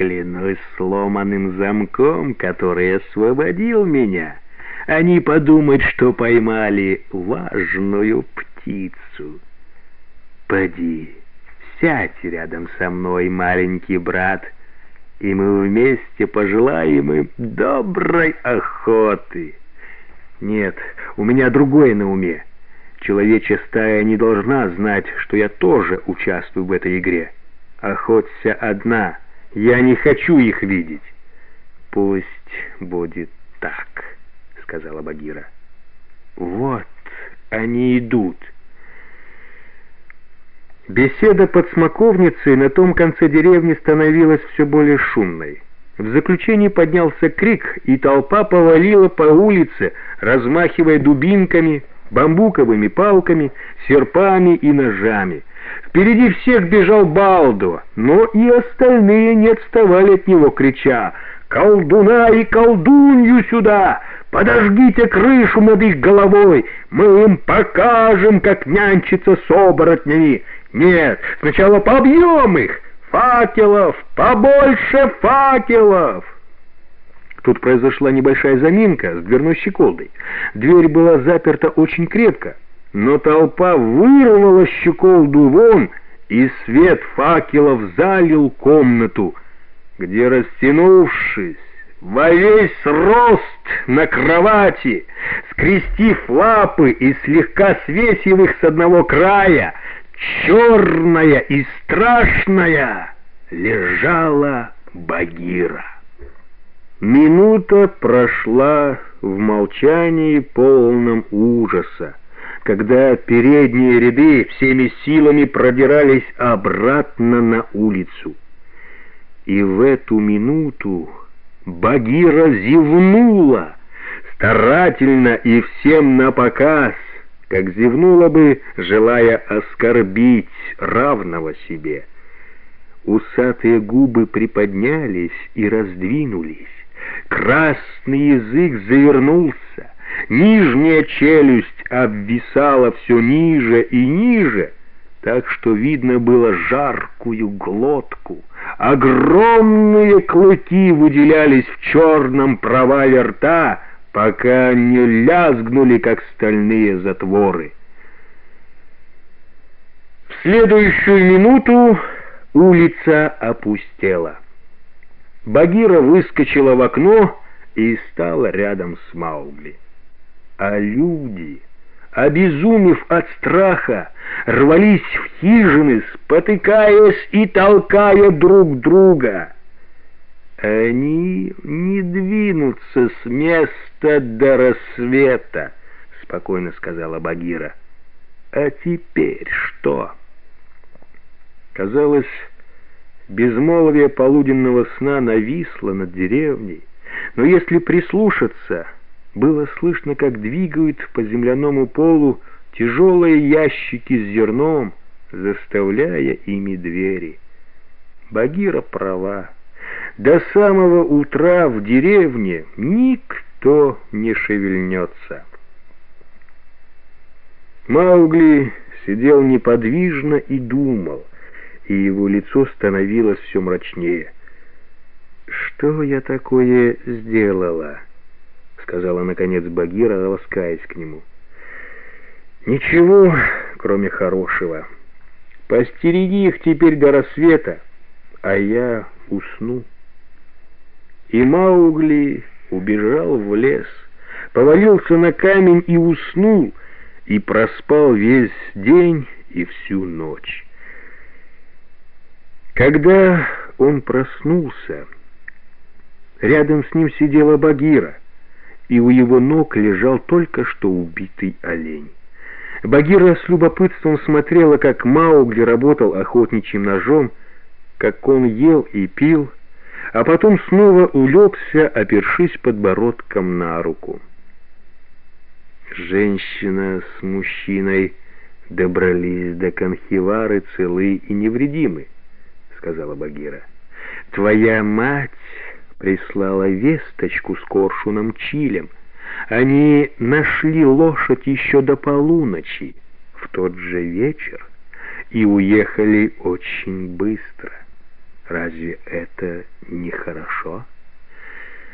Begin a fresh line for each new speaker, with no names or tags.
клянусь сломанным замком, который освободил меня, они подумают, что поймали важную птицу. Поди, сядь рядом со мной, маленький брат, и мы вместе пожелаем им доброй охоты. Нет, у меня другое на уме. Человечья стая не должна знать, что я тоже участвую в этой игре. Охоться одна, я не хочу их видеть. Пусть будет так, сказала Багира. Вот они идут. Беседа под смоковницей на том конце деревни становилась все более шумной. В заключении поднялся крик, и толпа повалила по улице, размахивая дубинками, бамбуковыми палками, серпами и ножами. Впереди всех бежал Балдо, но и остальные не отставали от него, крича «Колдуна и колдунью сюда! Подожгите крышу над их головой! Мы им покажем, как нянчиться с оборотнями! Нет, сначала побьем их! Факелов! Побольше факелов!» Тут произошла небольшая заминка с дверной щеколдой. Дверь была заперта очень крепко, но толпа вырвала щеколду вон, и свет факелов залил комнату, где, растянувшись во весь рост на кровати, скрестив лапы и слегка свесив их с одного края, черная и страшная лежала Багира. Минута прошла в молчании полном ужаса, когда передние ряды всеми силами продирались обратно на улицу. И в эту минуту Багира зевнула, старательно и всем напоказ, как зевнула бы, желая оскорбить равного себе. Усатые губы приподнялись и раздвинулись. Красный язык завернулся, нижняя челюсть обвисала все ниже и ниже, так что видно было жаркую глотку. Огромные клыки выделялись в черном провале рта, пока не лязгнули, как стальные затворы. В следующую минуту улица опустела. Багира выскочила в окно и стала рядом с Маугли. А люди, обезумев от страха, рвались в хижины, спотыкаясь и толкая друг друга. «Они не двинутся с места до рассвета», — спокойно сказала Багира. «А теперь что?» Казалось, Безмолвие полуденного сна нависло над деревней, но если прислушаться, было слышно, как двигают по земляному полу тяжелые ящики с зерном, заставляя ими двери. Багира права. До самого утра в деревне никто не шевельнется. Маугли сидел неподвижно и думал и его лицо становилось все мрачнее. «Что я такое сделала?» — сказала, наконец, Багира, ласкаясь к нему. «Ничего, кроме хорошего. Постереги их теперь до рассвета, а я усну». И Маугли убежал в лес, повалился на камень и уснул, и проспал весь день и всю ночь. Когда он проснулся, рядом с ним сидела Багира, и у его ног лежал только что убитый олень. Багира с любопытством смотрела, как Маугли работал охотничьим ножом, как он ел и пил, а потом снова улегся, опершись подбородком на руку. Женщина с мужчиной добрались до Канхивары целы и невредимы сказала Багира. «Твоя мать прислала весточку с коршуном Чилем. Они нашли лошадь еще до полуночи, в тот же вечер, и уехали очень быстро. Разве это не хорошо.